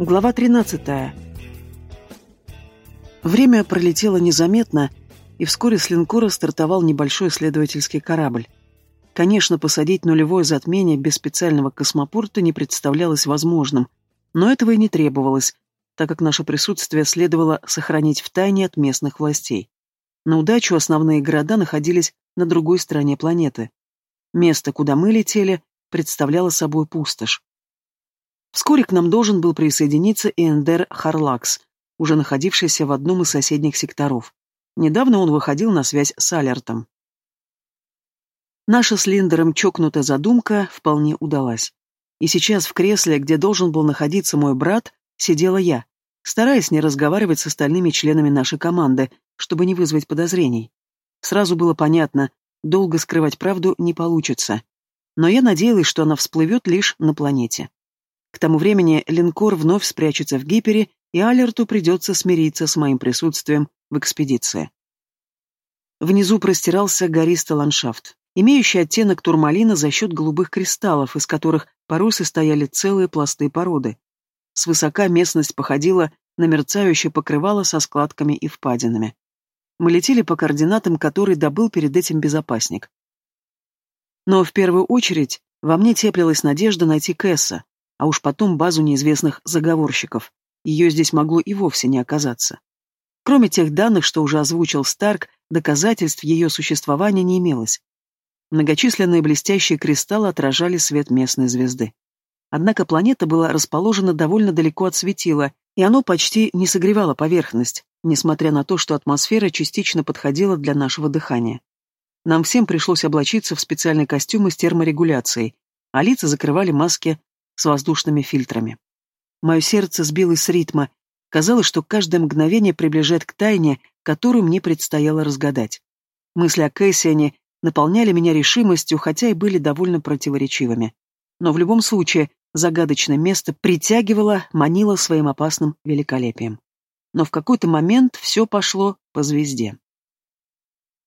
Глава 13. Время пролетело незаметно, и вскоре с линкора стартовал небольшой исследовательский корабль. Конечно, посадить нулевое затмение без специального космопорта не представлялось возможным, но этого и не требовалось, так как наше присутствие следовало сохранить в тайне от местных властей. На удачу основные города находились на другой стороне планеты. Место, куда мы летели, представляло собой пустошь. Вскоре к нам должен был присоединиться Эндер Харлакс, уже находившийся в одном из соседних секторов. Недавно он выходил на связь с Алертом. Наша с Линдером чокнутая задумка вполне удалась. И сейчас в кресле, где должен был находиться мой брат, сидела я, стараясь не разговаривать с остальными членами нашей команды, чтобы не вызвать подозрений. Сразу было понятно, долго скрывать правду не получится. Но я надеялась, что она всплывет лишь на планете. К тому времени линкор вновь спрячется в Гипере, и Алерту придется смириться с моим присутствием в экспедиции. Внизу простирался гористый ландшафт, имеющий оттенок турмалина за счет голубых кристаллов, из которых порой состояли целые пласты породы. Свысока местность походила на мерцающее покрывало со складками и впадинами. Мы летели по координатам, которые добыл перед этим безопасник. Но в первую очередь во мне теплилась надежда найти Кэсса, а уж потом базу неизвестных заговорщиков. Ее здесь могло и вовсе не оказаться. Кроме тех данных, что уже озвучил Старк, доказательств ее существования не имелось. Многочисленные блестящие кристаллы отражали свет местной звезды. Однако планета была расположена довольно далеко от светила, и оно почти не согревало поверхность, несмотря на то, что атмосфера частично подходила для нашего дыхания. Нам всем пришлось облачиться в специальные костюмы с терморегуляцией, а лица закрывали маски с воздушными фильтрами. Мое сердце сбилось с ритма. Казалось, что каждое мгновение приближает к тайне, которую мне предстояло разгадать. Мысли о Кэссиане наполняли меня решимостью, хотя и были довольно противоречивыми. Но в любом случае, загадочное место притягивало, манило своим опасным великолепием. Но в какой-то момент все пошло по звезде.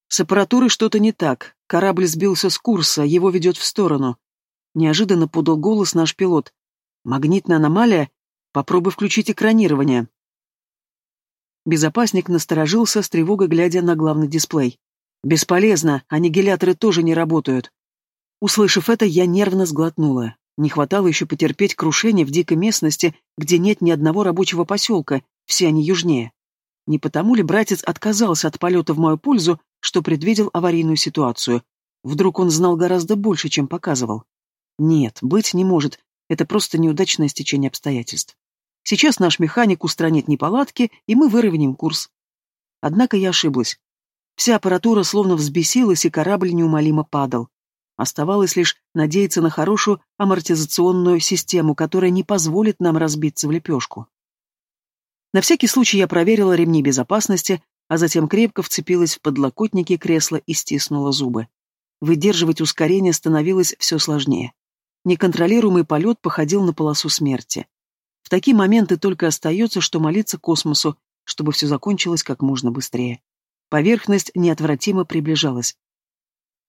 С аппаратурой что-то не так. Корабль сбился с курса, его ведет в сторону. Неожиданно подал голос наш пилот. «Магнитная аномалия? Попробуй включить экранирование». Безопасник насторожился с тревогой, глядя на главный дисплей. «Бесполезно, аннигиляторы тоже не работают». Услышав это, я нервно сглотнула. Не хватало еще потерпеть крушение в дикой местности, где нет ни одного рабочего поселка, все они южнее. Не потому ли братец отказался от полета в мою пользу, что предвидел аварийную ситуацию? Вдруг он знал гораздо больше, чем показывал? Нет, быть не может. Это просто неудачное стечение обстоятельств. Сейчас наш механик устранит неполадки, и мы выровняем курс. Однако я ошиблась. Вся аппаратура словно взбесилась, и корабль неумолимо падал. Оставалось лишь надеяться на хорошую амортизационную систему, которая не позволит нам разбиться в лепешку. На всякий случай я проверила ремни безопасности, а затем крепко вцепилась в подлокотники кресла и стиснула зубы. Выдерживать ускорение становилось все сложнее. Неконтролируемый полет походил на полосу смерти. В такие моменты только остается, что молиться космосу, чтобы все закончилось как можно быстрее. Поверхность неотвратимо приближалась.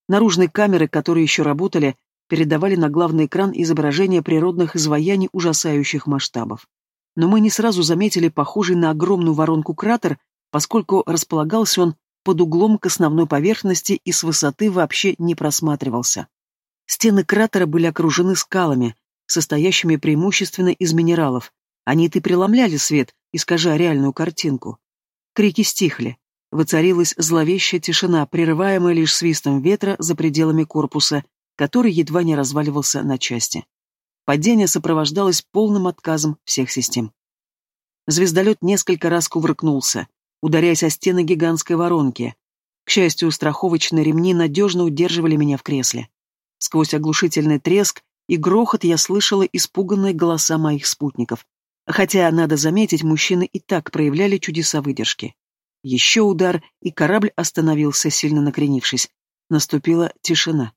Наружные камеры, которые еще работали, передавали на главный экран изображения природных изваяний ужасающих масштабов. Но мы не сразу заметили похожий на огромную воронку кратер, поскольку располагался он под углом к основной поверхности и с высоты вообще не просматривался. Стены кратера были окружены скалами, состоящими преимущественно из минералов. Они-то преломляли свет, искажая реальную картинку. Крики стихли. Воцарилась зловещая тишина, прерываемая лишь свистом ветра за пределами корпуса, который едва не разваливался на части. Падение сопровождалось полным отказом всех систем. Звездолет несколько раз кувыркнулся, ударяясь о стены гигантской воронки. К счастью, страховочные ремни надежно удерживали меня в кресле. Сквозь оглушительный треск и грохот я слышала испуганные голоса моих спутников. Хотя, надо заметить, мужчины и так проявляли чудеса выдержки. Еще удар, и корабль остановился, сильно накренившись. Наступила тишина.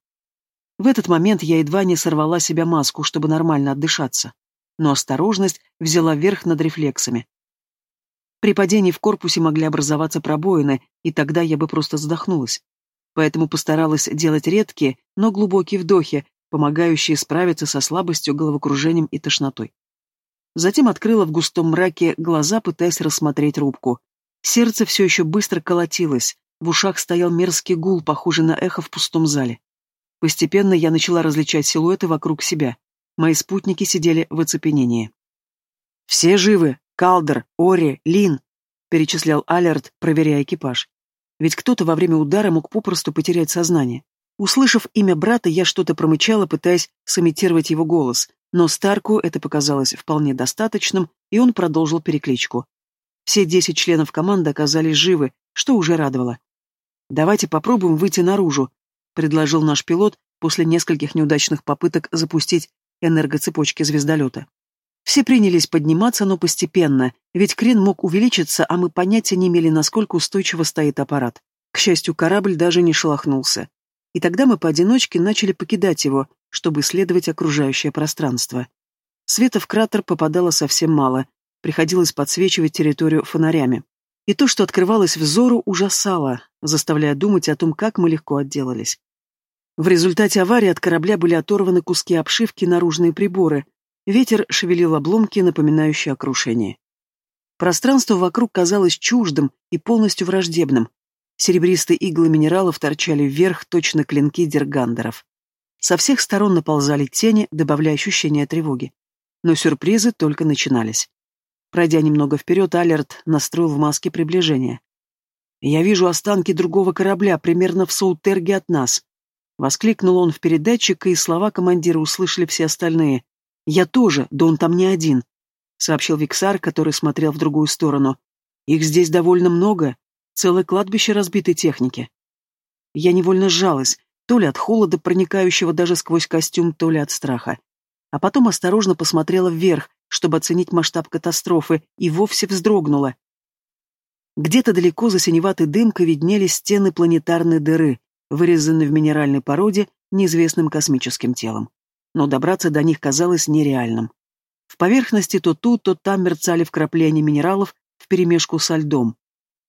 В этот момент я едва не сорвала себя маску, чтобы нормально отдышаться. Но осторожность взяла верх над рефлексами. При падении в корпусе могли образоваться пробоины, и тогда я бы просто задохнулась поэтому постаралась делать редкие, но глубокие вдохи, помогающие справиться со слабостью, головокружением и тошнотой. затем открыла в густом мраке глаза, пытаясь рассмотреть рубку. Сердце все еще быстро колотилось, в ушах стоял мерзкий гул, похожий на эхо в пустом зале. Постепенно я начала различать силуэты вокруг себя. Мои спутники сидели в оцепенении. «Все живы! Калдер, Ори, Лин!» — перечислял Алерт, проверяя экипаж. Ведь кто-то во время удара мог попросту потерять сознание. Услышав имя брата, я что-то промычала, пытаясь сымитировать его голос, но Старку это показалось вполне достаточным, и он продолжил перекличку. Все десять членов команды оказались живы, что уже радовало. «Давайте попробуем выйти наружу», — предложил наш пилот после нескольких неудачных попыток запустить энергоцепочки звездолета. Все принялись подниматься, но постепенно, ведь крен мог увеличиться, а мы понятия не имели, насколько устойчиво стоит аппарат. К счастью, корабль даже не шелохнулся. И тогда мы поодиночке начали покидать его, чтобы исследовать окружающее пространство. Света в кратер попадало совсем мало, приходилось подсвечивать территорию фонарями. И то, что открывалось взору, ужасало, заставляя думать о том, как мы легко отделались. В результате аварии от корабля были оторваны куски обшивки и наружные приборы. Ветер шевелил обломки, напоминающие о крушении. Пространство вокруг казалось чуждым и полностью враждебным. Серебристые иглы минералов торчали вверх, точно клинки дергандеров. Со всех сторон наползали тени, добавляя ощущение тревоги. Но сюрпризы только начинались. Пройдя немного вперед, Алерт настроил в маске приближения. «Я вижу останки другого корабля, примерно в Соутерге от нас», Воскликнул он в передатчик, и слова командира услышали все остальные. «Я тоже, да он там не один», — сообщил Виксар, который смотрел в другую сторону. «Их здесь довольно много, целое кладбище разбитой техники». Я невольно сжалась, то ли от холода, проникающего даже сквозь костюм, то ли от страха. А потом осторожно посмотрела вверх, чтобы оценить масштаб катастрофы, и вовсе вздрогнула. Где-то далеко за синеватой дымкой виднелись стены планетарной дыры, вырезаны в минеральной породе неизвестным космическим телом. Но добраться до них казалось нереальным. В поверхности то тут, то там мерцали вкрапления минералов вперемешку со льдом.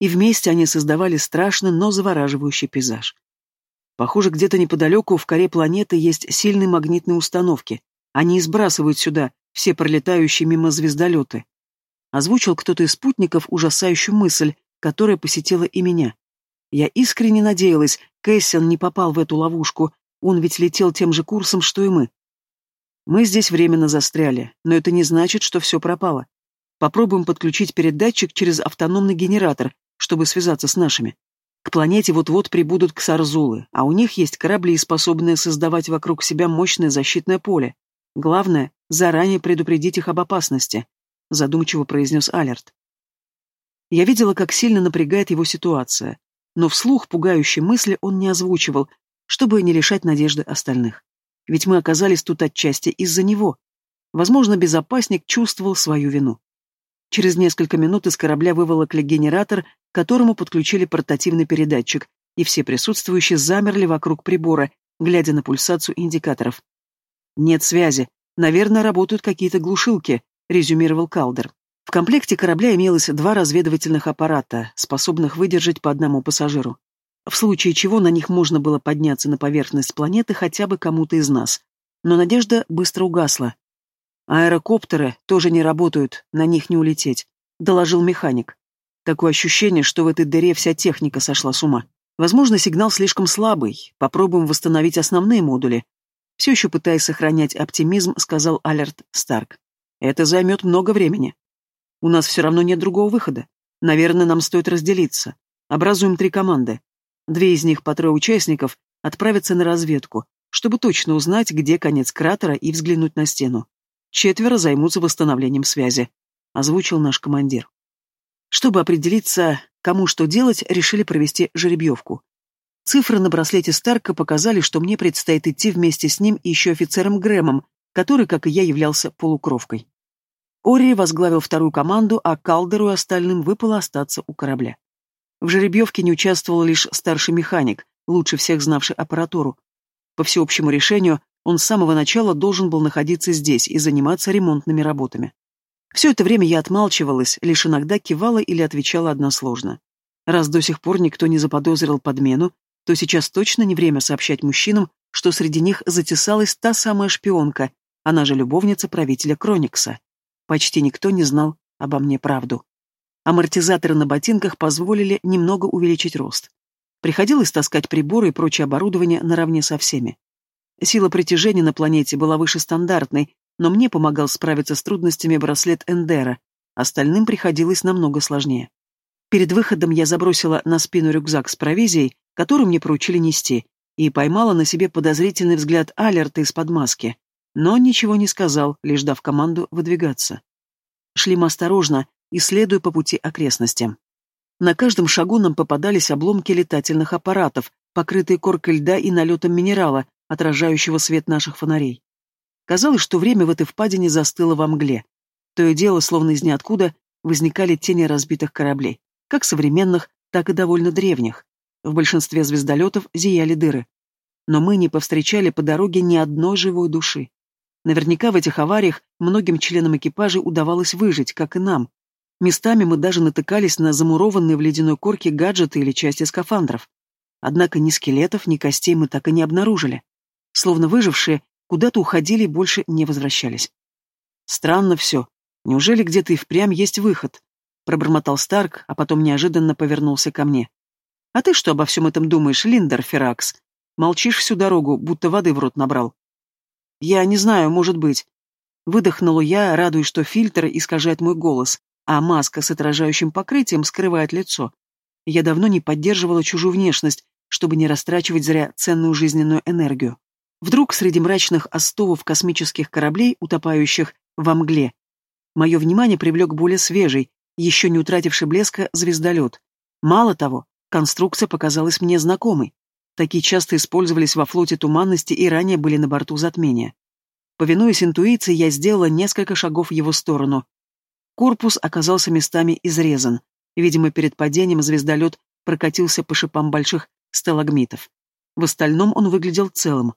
И вместе они создавали страшный, но завораживающий пейзаж. Похоже, где-то неподалеку в коре планеты есть сильные магнитные установки. Они сбрасывают сюда все пролетающие мимо звездолеты. Озвучил кто-то из спутников ужасающую мысль, которая посетила и меня. Я искренне надеялась, Кэссиан не попал в эту ловушку, он ведь летел тем же курсом, что и мы. Мы здесь временно застряли, но это не значит, что все пропало. Попробуем подключить передатчик через автономный генератор, чтобы связаться с нашими. К планете вот-вот прибудут ксарзулы, а у них есть корабли, способные создавать вокруг себя мощное защитное поле. Главное — заранее предупредить их об опасности», — задумчиво произнес Алерт. Я видела, как сильно напрягает его ситуация но вслух пугающие мысли он не озвучивал, чтобы не лишать надежды остальных. Ведь мы оказались тут отчасти из-за него. Возможно, безопасник чувствовал свою вину. Через несколько минут из корабля выволокли генератор, к которому подключили портативный передатчик, и все присутствующие замерли вокруг прибора, глядя на пульсацию индикаторов. «Нет связи. Наверное, работают какие-то глушилки», — резюмировал Калдер. В комплекте корабля имелось два разведывательных аппарата, способных выдержать по одному пассажиру. В случае чего на них можно было подняться на поверхность планеты хотя бы кому-то из нас. Но надежда быстро угасла. «Аэрокоптеры тоже не работают, на них не улететь», — доложил механик. Такое ощущение, что в этой дыре вся техника сошла с ума. Возможно, сигнал слишком слабый. Попробуем восстановить основные модули. Все еще пытаясь сохранять оптимизм, сказал Алерт Старк. Это займет много времени. У нас все равно нет другого выхода. Наверное, нам стоит разделиться. Образуем три команды. Две из них по трое участников отправятся на разведку, чтобы точно узнать, где конец кратера и взглянуть на стену. Четверо займутся восстановлением связи, озвучил наш командир. Чтобы определиться, кому что делать, решили провести жеребьевку. Цифры на браслете Старка показали, что мне предстоит идти вместе с ним и еще офицером Грэмом, который, как и я, являлся полукровкой. Ори возглавил вторую команду, а Калдеру и остальным выпало остаться у корабля. В жеребьевке не участвовал лишь старший механик, лучше всех знавший аппаратуру. По всеобщему решению, он с самого начала должен был находиться здесь и заниматься ремонтными работами. Все это время я отмалчивалась, лишь иногда кивала или отвечала односложно. Раз до сих пор никто не заподозрил подмену, то сейчас точно не время сообщать мужчинам, что среди них затесалась та самая шпионка, она же любовница правителя Кроникса. Почти никто не знал обо мне правду. Амортизаторы на ботинках позволили немного увеличить рост. Приходилось таскать приборы и прочее оборудование наравне со всеми. Сила притяжения на планете была выше стандартной, но мне помогал справиться с трудностями браслет Эндера, остальным приходилось намного сложнее. Перед выходом я забросила на спину рюкзак с провизией, которую мне поручили нести, и поймала на себе подозрительный взгляд Алерта из-под маски. Но ничего не сказал, лишь дав команду выдвигаться. Шли мы осторожно, исследуя по пути окрестности. На каждом шагу нам попадались обломки летательных аппаратов, покрытые коркой льда и налетом минерала, отражающего свет наших фонарей. Казалось, что время в этой впадине застыло во мгле. То и дело, словно из ниоткуда, возникали тени разбитых кораблей, как современных, так и довольно древних. В большинстве звездолетов зияли дыры. Но мы не повстречали по дороге ни одной живой души. Наверняка в этих авариях многим членам экипажа удавалось выжить, как и нам. Местами мы даже натыкались на замурованные в ледяной корке гаджеты или части скафандров. Однако ни скелетов, ни костей мы так и не обнаружили. Словно выжившие, куда-то уходили и больше не возвращались. Странно все. Неужели где-то и впрямь есть выход? Пробормотал Старк, а потом неожиданно повернулся ко мне. А ты что обо всем этом думаешь, Линдер Феракс? Молчишь всю дорогу, будто воды в рот набрал. Я не знаю, может быть. Выдохнула я, радуясь, что фильтр искажает мой голос, а маска с отражающим покрытием скрывает лицо. Я давно не поддерживала чужую внешность, чтобы не растрачивать зря ценную жизненную энергию. Вдруг среди мрачных остовов космических кораблей, утопающих во мгле, мое внимание привлек более свежий, еще не утративший блеска, звездолет. Мало того, конструкция показалась мне знакомой. Такие часто использовались во флоте туманности и ранее были на борту затмения. Повинуясь интуиции, я сделала несколько шагов в его сторону. Корпус оказался местами изрезан. Видимо, перед падением звездолет прокатился по шипам больших сталагмитов. В остальном он выглядел целым.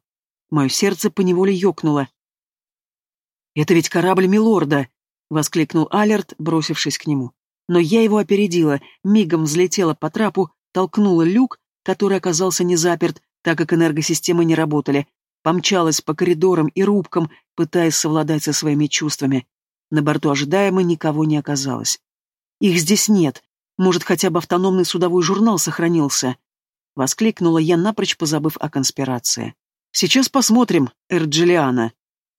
Мое сердце поневоле ёкнуло. «Это ведь корабль Милорда!» — воскликнул Алерт, бросившись к нему. Но я его опередила, мигом взлетела по трапу, толкнула люк, который оказался не заперт, так как энергосистемы не работали, помчалась по коридорам и рубкам, пытаясь совладать со своими чувствами. На борту ожидаемо никого не оказалось. «Их здесь нет. Может, хотя бы автономный судовой журнал сохранился?» Воскликнула я, напрочь позабыв о конспирации. «Сейчас посмотрим, Эрджилиана».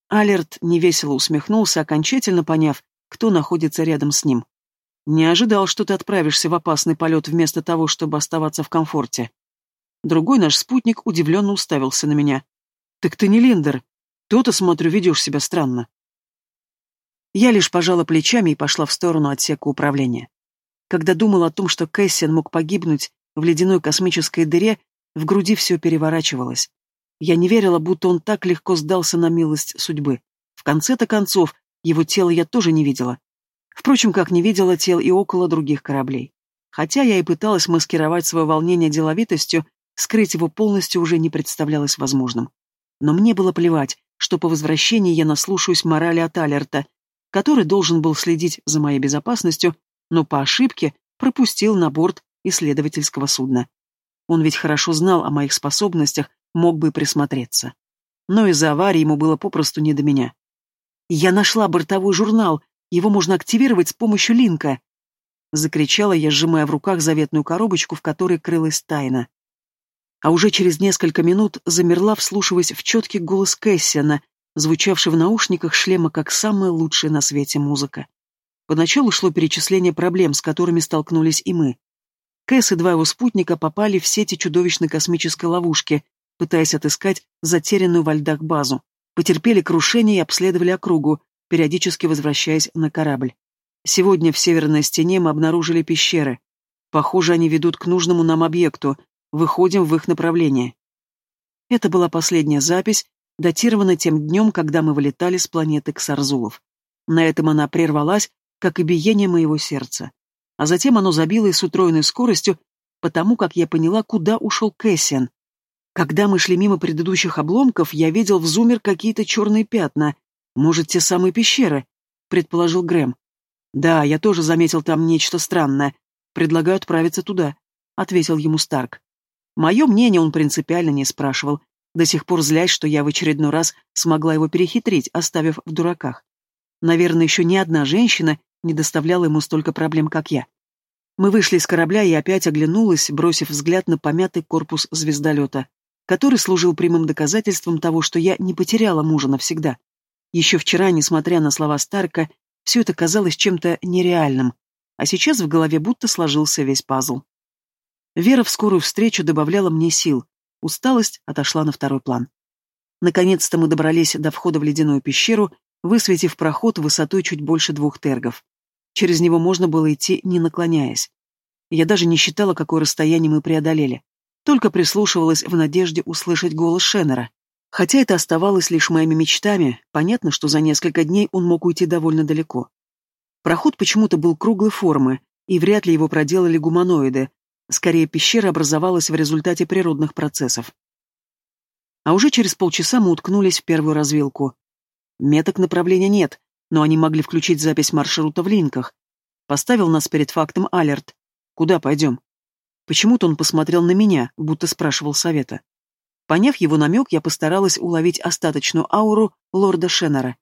Алерт невесело усмехнулся, окончательно поняв, кто находится рядом с ним. «Не ожидал, что ты отправишься в опасный полет вместо того, чтобы оставаться в комфорте». Другой наш спутник удивленно уставился на меня. «Так ты не Линдер. То-то, смотрю, ведешь себя странно». Я лишь пожала плечами и пошла в сторону отсека управления. Когда думала о том, что Кэссиан мог погибнуть в ледяной космической дыре, в груди все переворачивалось. Я не верила, будто он так легко сдался на милость судьбы. В конце-то концов, его тело я тоже не видела. Впрочем, как не видела тел и около других кораблей. Хотя я и пыталась маскировать свое волнение деловитостью, скрыть его полностью уже не представлялось возможным. Но мне было плевать, что по возвращении я наслушаюсь морали от Алерта, который должен был следить за моей безопасностью, но по ошибке пропустил на борт исследовательского судна. Он ведь хорошо знал о моих способностях, мог бы присмотреться. Но из-за аварии ему было попросту не до меня. «Я нашла бортовой журнал, его можно активировать с помощью линка!» Закричала я, сжимая в руках заветную коробочку, в которой крылась тайна. А уже через несколько минут замерла, вслушиваясь в четкий голос Кэссиана, звучавший в наушниках шлема как самая лучшая на свете музыка. Поначалу шло перечисление проблем, с которыми столкнулись и мы. Кэс и два его спутника попали в сети чудовищной космической ловушки, пытаясь отыскать затерянную во льдах базу. Потерпели крушение и обследовали округу, периодически возвращаясь на корабль. Сегодня в северной стене мы обнаружили пещеры. Похоже, они ведут к нужному нам объекту. Выходим в их направление. Это была последняя запись, датирована тем днем, когда мы вылетали с планеты Ксарзулов. На этом она прервалась, как и биение моего сердца. А затем оно забилось с утроенной скоростью, потому как я поняла, куда ушел Кэссиан. Когда мы шли мимо предыдущих обломков, я видел в зумер какие-то черные пятна. Может, те самые пещеры, предположил Грэм. Да, я тоже заметил там нечто странное. Предлагаю отправиться туда, ответил ему Старк. Мое мнение он принципиально не спрашивал, до сих пор злясь, что я в очередной раз смогла его перехитрить, оставив в дураках. Наверное, еще ни одна женщина не доставляла ему столько проблем, как я. Мы вышли из корабля, и опять оглянулась, бросив взгляд на помятый корпус звездолета, который служил прямым доказательством того, что я не потеряла мужа навсегда. Еще вчера, несмотря на слова Старка, все это казалось чем-то нереальным, а сейчас в голове будто сложился весь пазл. Вера в скорую встречу добавляла мне сил, усталость отошла на второй план. Наконец-то мы добрались до входа в ледяную пещеру, высветив проход высотой чуть больше двух тергов. Через него можно было идти, не наклоняясь. Я даже не считала, какое расстояние мы преодолели. Только прислушивалась в надежде услышать голос Шеннера. Хотя это оставалось лишь моими мечтами, понятно, что за несколько дней он мог уйти довольно далеко. Проход почему-то был круглой формы, и вряд ли его проделали гуманоиды. Скорее, пещера образовалась в результате природных процессов. А уже через полчаса мы уткнулись в первую развилку. Меток направления нет, но они могли включить запись маршрута в линках. Поставил нас перед фактом Алерт. Куда пойдем? Почему-то он посмотрел на меня, будто спрашивал совета. Поняв его намек, я постаралась уловить остаточную ауру лорда Шеннера.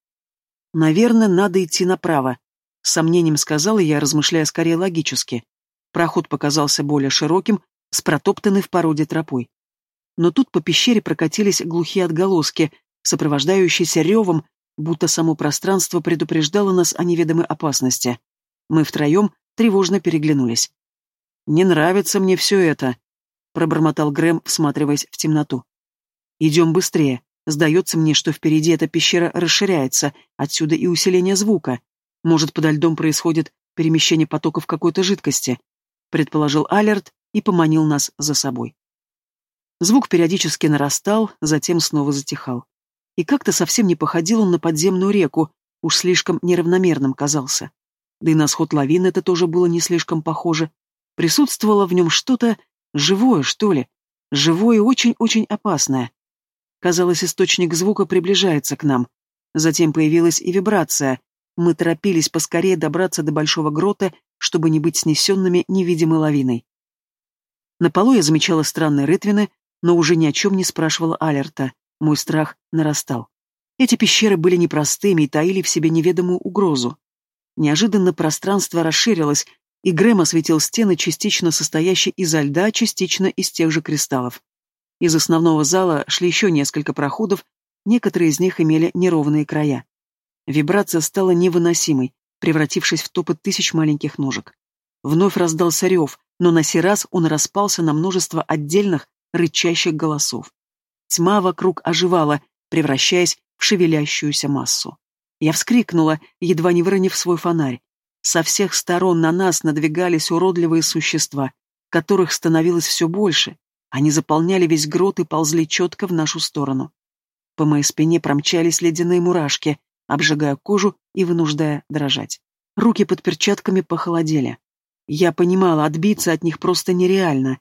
«Наверное, надо идти направо», — с сомнением сказала я, размышляя скорее логически. Проход показался более широким, с протоптанной в породе тропой. Но тут по пещере прокатились глухие отголоски, сопровождающиеся ревом, будто само пространство предупреждало нас о неведомой опасности. Мы втроем тревожно переглянулись. «Не нравится мне все это», — пробормотал Грэм, всматриваясь в темноту. «Идем быстрее. Сдается мне, что впереди эта пещера расширяется, отсюда и усиление звука. Может, подо льдом происходит перемещение потоков какой-то жидкости», — предположил Алерт и поманил нас за собой. Звук периодически нарастал, затем снова затихал и как-то совсем не походил он на подземную реку, уж слишком неравномерным казался. Да и на сход лавины это тоже было не слишком похоже. Присутствовало в нем что-то живое, что ли, живое и очень-очень опасное. Казалось, источник звука приближается к нам. Затем появилась и вибрация. Мы торопились поскорее добраться до большого грота, чтобы не быть снесенными невидимой лавиной. На полу я замечала странные рытвины, но уже ни о чем не спрашивала Алерта. Мой страх нарастал. Эти пещеры были непростыми и таили в себе неведомую угрозу. Неожиданно пространство расширилось, и Грэм осветил стены, частично состоящие из льда, частично из тех же кристаллов. Из основного зала шли еще несколько проходов, некоторые из них имели неровные края. Вибрация стала невыносимой, превратившись в топот тысяч маленьких ножек. Вновь раздался рев, но на сей раз он распался на множество отдельных, рычащих голосов. Тьма вокруг оживала, превращаясь в шевелящуюся массу. Я вскрикнула, едва не выронив свой фонарь. Со всех сторон на нас надвигались уродливые существа, которых становилось все больше. Они заполняли весь грот и ползли четко в нашу сторону. По моей спине промчались ледяные мурашки, обжигая кожу и вынуждая дрожать. Руки под перчатками похолодели. Я понимала, отбиться от них просто нереально.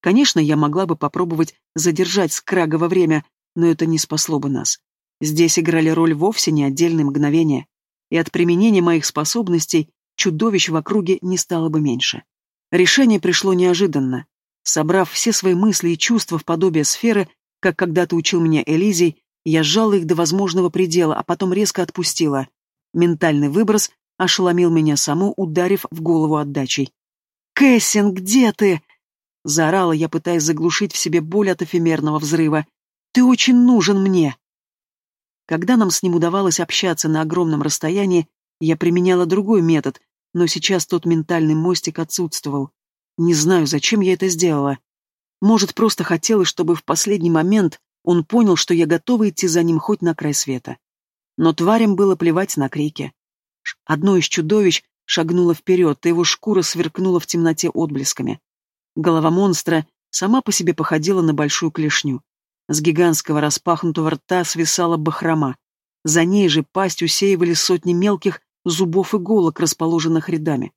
Конечно, я могла бы попробовать задержать Скрага во время, но это не спасло бы нас. Здесь играли роль вовсе не отдельные мгновения, и от применения моих способностей чудовищ в округе не стало бы меньше. Решение пришло неожиданно. Собрав все свои мысли и чувства в подобие сферы, как когда-то учил меня Элизий, я сжала их до возможного предела, а потом резко отпустила. Ментальный выброс ошеломил меня саму, ударив в голову отдачей. «Кэссин, где ты?» Заорала я, пытаясь заглушить в себе боль от эфемерного взрыва. «Ты очень нужен мне!» Когда нам с ним удавалось общаться на огромном расстоянии, я применяла другой метод, но сейчас тот ментальный мостик отсутствовал. Не знаю, зачем я это сделала. Может, просто хотелось, чтобы в последний момент он понял, что я готова идти за ним хоть на край света. Но тварям было плевать на крики. Одно из чудовищ шагнуло вперед, и его шкура сверкнула в темноте отблесками. Голова монстра сама по себе походила на большую клешню. С гигантского распахнутого рта свисала бахрома. За ней же пасть усеивали сотни мелких зубов иголок, расположенных рядами.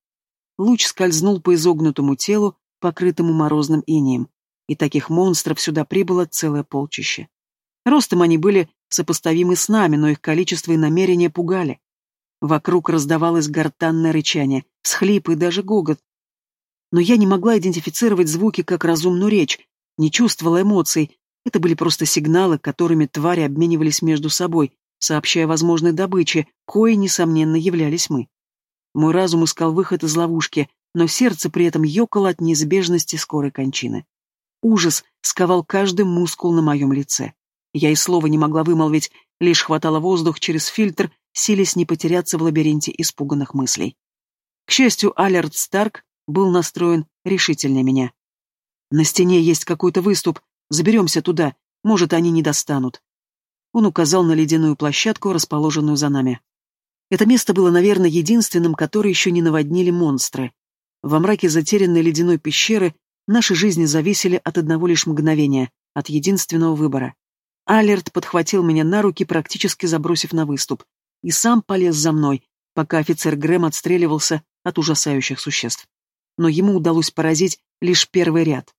Луч скользнул по изогнутому телу, покрытому морозным инеем. И таких монстров сюда прибыло целое полчище. Ростом они были сопоставимы с нами, но их количество и намерения пугали. Вокруг раздавалось гортанное рычание, всхлипы и даже гогот, но я не могла идентифицировать звуки как разумную речь, не чувствовала эмоций, это были просто сигналы, которыми твари обменивались между собой, сообщая возможной добыче, коей, несомненно, являлись мы. Мой разум искал выход из ловушки, но сердце при этом ёкало от неизбежности скорой кончины. Ужас сковал каждый мускул на моем лице. Я и слова не могла вымолвить, лишь хватало воздух через фильтр, силясь не потеряться в лабиринте испуганных мыслей. К счастью, Алерт Старк был настроен решительнее меня. «На стене есть какой-то выступ. Заберемся туда. Может, они не достанут». Он указал на ледяную площадку, расположенную за нами. Это место было, наверное, единственным, которое еще не наводнили монстры. Во мраке затерянной ледяной пещеры наши жизни зависели от одного лишь мгновения, от единственного выбора. Алерт подхватил меня на руки, практически забросив на выступ, и сам полез за мной, пока офицер Грэм отстреливался от ужасающих существ. Но ему удалось поразить лишь первый ряд.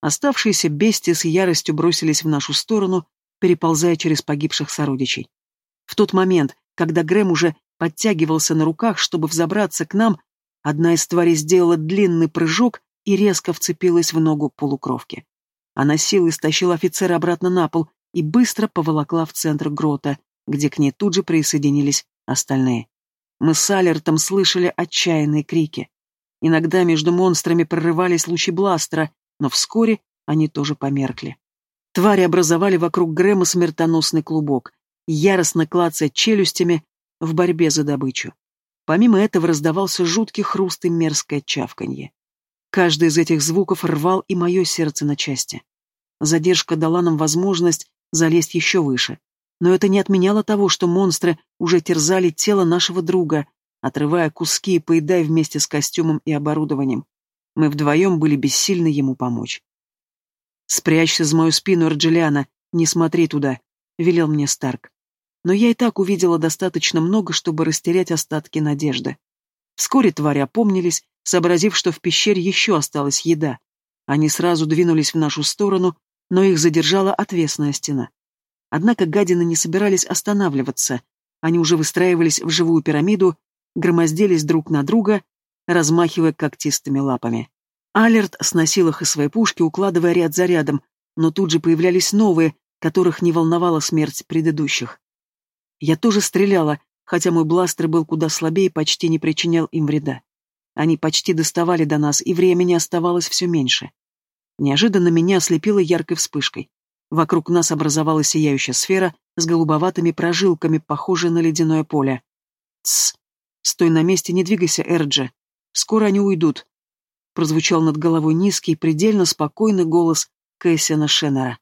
Оставшиеся бестии с яростью бросились в нашу сторону, переползая через погибших сородичей. В тот момент, когда Грэм уже подтягивался на руках, чтобы взобраться к нам, одна из тварей сделала длинный прыжок и резко вцепилась в ногу полукровки. Она силой стащила офицера обратно на пол и быстро поволокла в центр грота, где к ней тут же присоединились остальные. Мы с Алертом слышали отчаянные крики. Иногда между монстрами прорывались лучи бластера, но вскоре они тоже померкли. Твари образовали вокруг Грэма смертоносный клубок, яростно клацая челюстями в борьбе за добычу. Помимо этого раздавался жуткий хруст и мерзкое чавканье. Каждый из этих звуков рвал и мое сердце на части. Задержка дала нам возможность залезть еще выше. Но это не отменяло того, что монстры уже терзали тело нашего друга, отрывая куски и поедая вместе с костюмом и оборудованием. Мы вдвоем были бессильны ему помочь. «Спрячься за мою спину, Эрджелиана, не смотри туда», — велел мне Старк. Но я и так увидела достаточно много, чтобы растерять остатки надежды. Вскоре твари опомнились, сообразив, что в пещере еще осталась еда. Они сразу двинулись в нашу сторону, но их задержала отвесная стена. Однако гадины не собирались останавливаться. Они уже выстраивались в живую пирамиду, громоздились друг на друга, размахивая когтистыми лапами. Алерт сносил их из своей пушки, укладывая ряд за рядом, но тут же появлялись новые, которых не волновала смерть предыдущих. Я тоже стреляла, хотя мой бластер был куда слабее и почти не причинял им вреда. Они почти доставали до нас, и времени оставалось все меньше. Неожиданно меня ослепило яркой вспышкой. Вокруг нас образовалась сияющая сфера с голубоватыми прожилками, похожая на ледяное поле. «Тсс! Стой на месте, не двигайся, Эрджи! Скоро они уйдут!» Прозвучал над головой низкий, предельно спокойный голос Кэссина Шеннера.